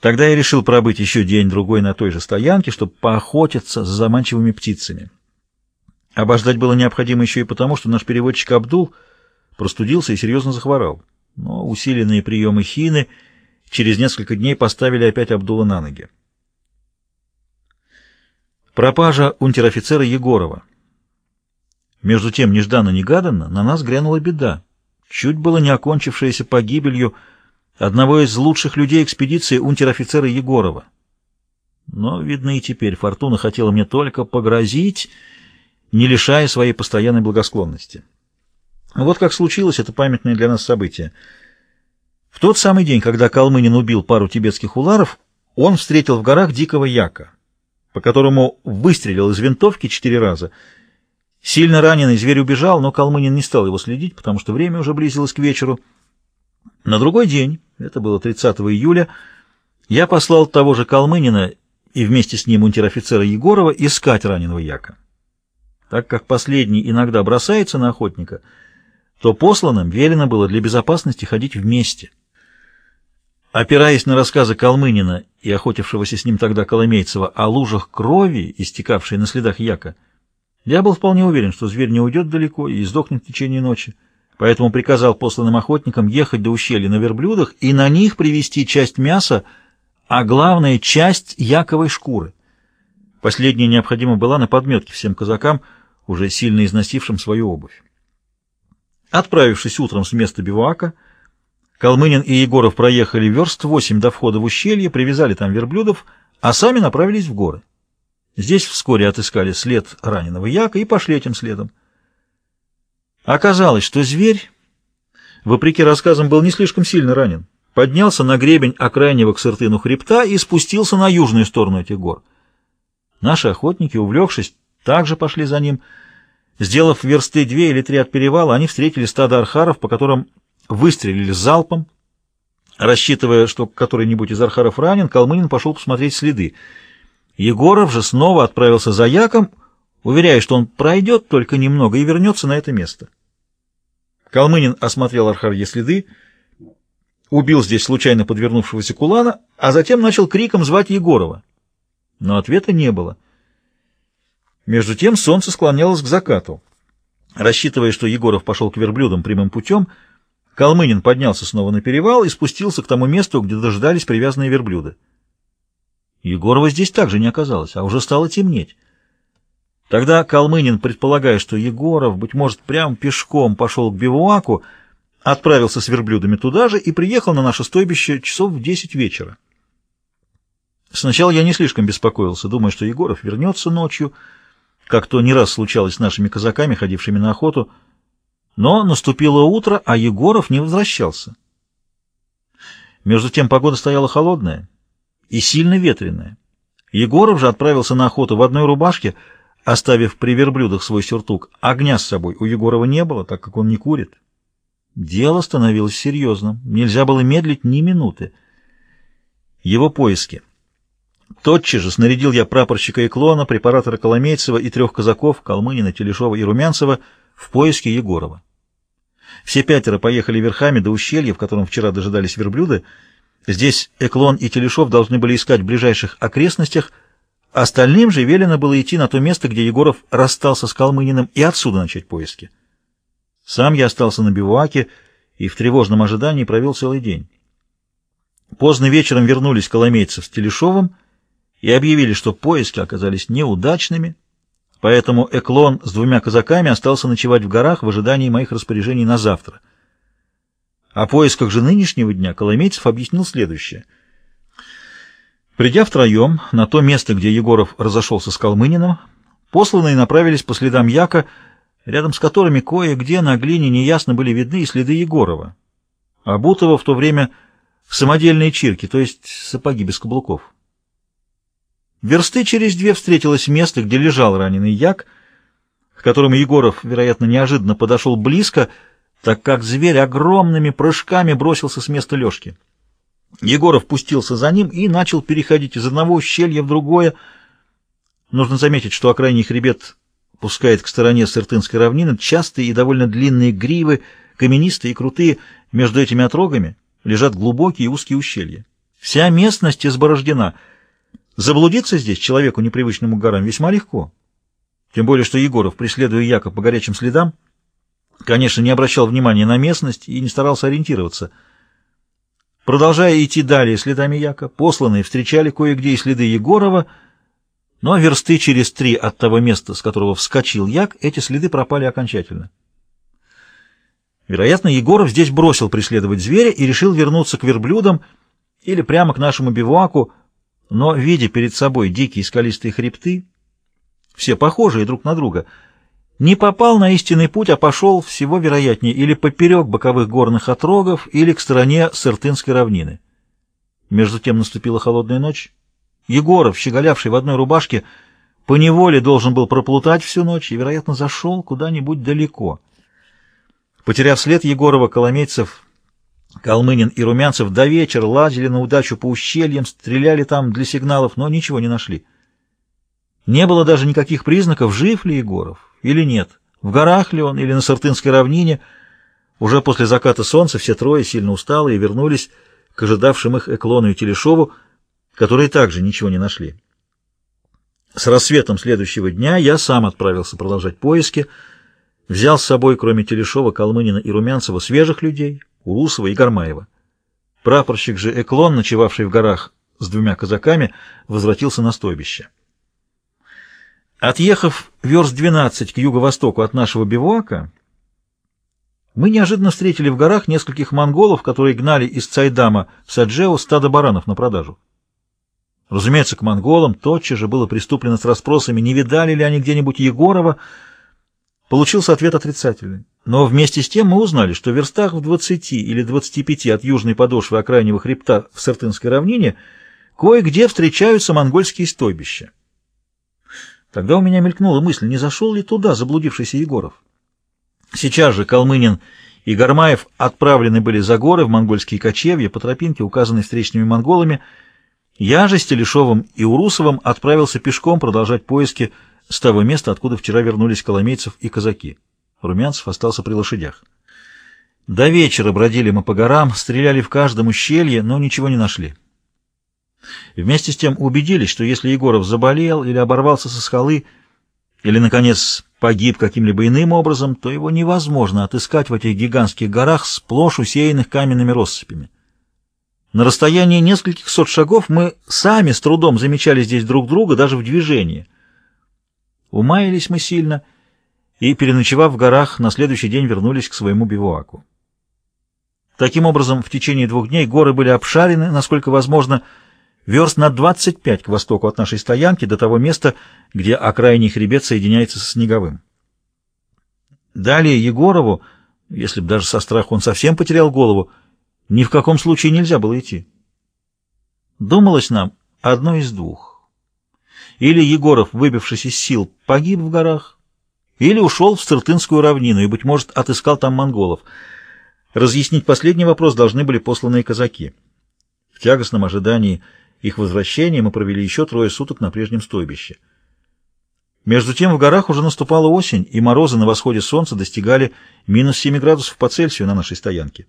Тогда я решил пробыть еще день-другой на той же стоянке, чтобы поохотиться за заманчивыми птицами. Обождать было необходимо еще и потому, что наш переводчик Абдул простудился и серьезно захворал. Но усиленные приемы хины через несколько дней поставили опять Абдула на ноги. Пропажа унтер-офицера Егорова. Между тем, нежданно-негаданно на нас грянула беда, чуть было не окончившаяся погибелью одного из лучших людей экспедиции унтер-офицера Егорова. Но, видно, и теперь Фортуна хотела мне только погрозить, не лишая своей постоянной благосклонности. Вот как случилось это памятное для нас событие. В тот самый день, когда Калмынин убил пару тибетских уларов, он встретил в горах дикого яка, по которому выстрелил из винтовки четыре раза. Сильно раненый зверь убежал, но Калмынин не стал его следить, потому что время уже близилось к вечеру. На другой день, это было 30 июля, я послал того же Калмынина и вместе с ним унтер-офицера Егорова искать раненого яка. Так как последний иногда бросается на охотника, то посланным велено было для безопасности ходить вместе. Опираясь на рассказы Калмынина и охотившегося с ним тогда Коломейцева о лужах крови, истекавшей на следах яка, я был вполне уверен, что зверь не уйдет далеко и сдохнет в течение ночи, поэтому приказал посланным охотникам ехать до ущелья на верблюдах и на них привезти часть мяса, а главное — часть яковой шкуры. Последняя необходима была на подметке всем казакам, уже сильно износившим свою обувь. Отправившись утром с места бивуака, Калмынин и Егоров проехали верст восемь до входа в ущелье, привязали там верблюдов, а сами направились в горы. Здесь вскоре отыскали след раненого яка и пошли этим следом. Оказалось, что зверь, вопреки рассказам, был не слишком сильно ранен. Поднялся на гребень окрайнего к сыртыну хребта и спустился на южную сторону этих гор. Наши охотники, увлекшись, также пошли за ним. Сделав версты две или три от перевала, они встретили стадо архаров, по которым выстрелили залпом. Рассчитывая, что который-нибудь из архаров ранен, Калмынин пошел посмотреть следы — Егоров же снова отправился за Яком, уверяя, что он пройдет только немного и вернется на это место. Калмынин осмотрел Архарье следы, убил здесь случайно подвернувшегося кулана, а затем начал криком звать Егорова. Но ответа не было. Между тем солнце склонялось к закату. Рассчитывая, что Егоров пошел к верблюдам прямым путем, Калмынин поднялся снова на перевал и спустился к тому месту, где дожидались привязанные верблюды. Егорова здесь также не оказалось, а уже стало темнеть. Тогда Калмынин, предполагая, что Егоров, быть может, прямо пешком пошел к бивуаку, отправился с верблюдами туда же и приехал на наше стойбище часов в десять вечера. Сначала я не слишком беспокоился, думая, что Егоров вернется ночью, как то не раз случалось с нашими казаками, ходившими на охоту, но наступило утро, а Егоров не возвращался. Между тем погода стояла холодная, и сильно ветреная. Егоров же отправился на охоту в одной рубашке, оставив при верблюдах свой сюртук. Огня с собой у Егорова не было, так как он не курит. Дело становилось серьезным. Нельзя было медлить ни минуты. Его поиски. Тотчас же снарядил я прапорщика Иклона, препаратора Коломейцева и трех казаков, Калмынина, Телешова и Румянцева, в поиске Егорова. Все пятеро поехали верхами до ущелья, в котором вчера дожидались верблюды, Здесь Эклон и Телешов должны были искать в ближайших окрестностях, остальным же велено было идти на то место, где Егоров расстался с Калмыниным, и отсюда начать поиски. Сам я остался на бивуаке и в тревожном ожидании провел целый день. Поздно вечером вернулись коломейцы с Телешовым и объявили, что поиски оказались неудачными, поэтому Эклон с двумя казаками остался ночевать в горах в ожидании моих распоряжений на завтра. О поисках же нынешнего дня Коломейцев объяснил следующее. Придя втроем на то место, где Егоров разошелся с Калмыниным, посланные направились по следам Яка, рядом с которыми кое-где на глине неясно были видны и следы Егорова, обутого в то время в самодельные чирки, то есть сапоги без каблуков. Версты через две встретилось место, где лежал раненый Як, к которому Егоров, вероятно, неожиданно подошел близко, так как зверь огромными прыжками бросился с места лёжки. Егоров пустился за ним и начал переходить из одного ущелья в другое. Нужно заметить, что окрайний хребет пускает к стороне Сыртынской равнины частые и довольно длинные гривы, каменистые и крутые. Между этими отрогами лежат глубокие и узкие ущелья. Вся местность изборождена. Заблудиться здесь человеку, непривычному к горам, весьма легко. Тем более, что Егоров, преследуя Яка по горячим следам, конечно, не обращал внимания на местность и не старался ориентироваться. Продолжая идти далее следами Яка, посланные встречали кое-где и следы Егорова, но версты через три от того места, с которого вскочил Як, эти следы пропали окончательно. Вероятно, Егоров здесь бросил преследовать зверя и решил вернуться к верблюдам или прямо к нашему бивуаку, но, видя перед собой дикие скалистые хребты, все похожие друг на друга, не попал на истинный путь, а пошел, всего вероятнее, или поперек боковых горных отрогов, или к стороне Сыртынской равнины. Между тем наступила холодная ночь. Егоров, щеголявший в одной рубашке, поневоле должен был проплутать всю ночь и, вероятно, зашел куда-нибудь далеко. Потеряв след Егорова, Коломейцев, Калмынин и Румянцев до вечера лазили на удачу по ущельям, стреляли там для сигналов, но ничего не нашли. Не было даже никаких признаков, жив ли Егоров или нет, в горах ли он или на Сартынской равнине. Уже после заката солнца все трое, сильно усталые, вернулись к ожидавшим их Эклону и Телешову, которые также ничего не нашли. С рассветом следующего дня я сам отправился продолжать поиски, взял с собой, кроме Телешова, Калмынина и Румянцева, свежих людей, Урусова и Гармаева. Прапорщик же Эклон, ночевавший в горах с двумя казаками, возвратился на стойбище. Отъехав верст 12 к юго-востоку от нашего бивуака, мы неожиданно встретили в горах нескольких монголов, которые гнали из Цайдама в Саджео стадо баранов на продажу. Разумеется, к монголам тотчас же было приступлено с расспросами, не видали ли они где-нибудь Егорова. Получился ответ отрицательный. Но вместе с тем мы узнали, что в верстах в 20 или 25 от южной подошвы окраинного хребта в Сартынской равнине кое-где встречаются монгольские стойбища. Тогда у меня мелькнула мысль, не зашел ли туда заблудившийся Егоров. Сейчас же Калмынин и Гармаев отправлены были за горы в монгольские кочевья по тропинке, указанной встречными монголами. Я же с Телешовым и Урусовым отправился пешком продолжать поиски с того места, откуда вчера вернулись коломейцев и казаки. Румянцев остался при лошадях. До вечера бродили мы по горам, стреляли в каждом ущелье, но ничего не нашли. Вместе с тем убедились, что если Егоров заболел или оборвался со скалы, или, наконец, погиб каким-либо иным образом, то его невозможно отыскать в этих гигантских горах, сплошь усеянных каменными россыпями. На расстоянии нескольких сот шагов мы сами с трудом замечали здесь друг друга, даже в движении. Умаялись мы сильно и, переночевав в горах, на следующий день вернулись к своему бивуаку. Таким образом, в течение двух дней горы были обшарены, насколько возможно, верст на 25 к востоку от нашей стоянки до того места, где окраинный хребет соединяется со Снеговым. Далее Егорову, если бы даже со страха он совсем потерял голову, ни в каком случае нельзя было идти. Думалось нам одно из двух. Или Егоров, выбившись из сил, погиб в горах, или ушел в Сыртынскую равнину и, быть может, отыскал там монголов. Разъяснить последний вопрос должны были посланные казаки. В тягостном ожидании их возвращения мы провели еще трое суток на прежнем стойбище. Между тем в горах уже наступала осень, и морозы на восходе солнца достигали минус 7 градусов по Цельсию на нашей стоянке.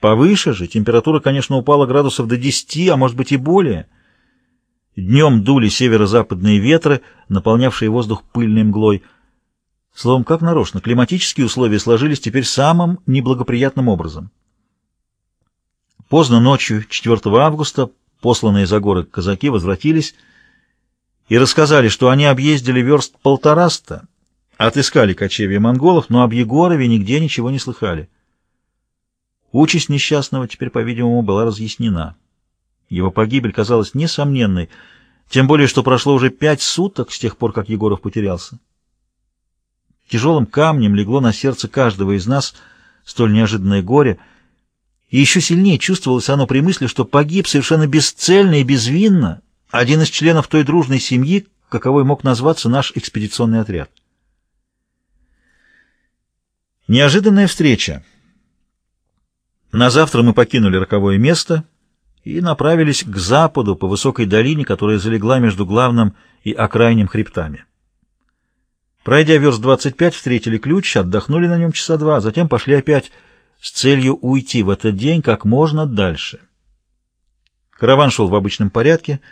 Повыше же температура, конечно, упала градусов до 10, а может быть и более. Днем дули северо-западные ветры, наполнявшие воздух пыльной мглой. Словом, как нарочно, климатические условия сложились теперь самым неблагоприятным образом. Поздно ночью, 4 августа, Посланные за горы казаки возвратились и рассказали, что они объездили верст полтораста, отыскали кочевья монголов, но об Егорове нигде ничего не слыхали. Участь несчастного теперь, по-видимому, была разъяснена. Его погибель казалась несомненной, тем более, что прошло уже пять суток с тех пор, как Егоров потерялся. Тяжелым камнем легло на сердце каждого из нас столь неожиданное горе — и еще сильнее чувствовалось оно при мысли, что погиб совершенно бесцельно и безвинно один из членов той дружной семьи, каковой мог назваться наш экспедиционный отряд. Неожиданная встреча. На завтра мы покинули роковое место и направились к западу по высокой долине, которая залегла между главным и окраинным хребтами. Пройдя верст 25, встретили ключ, отдохнули на нем часа два, затем пошли опять с целью уйти в этот день как можно дальше. Караван шел в обычном порядке —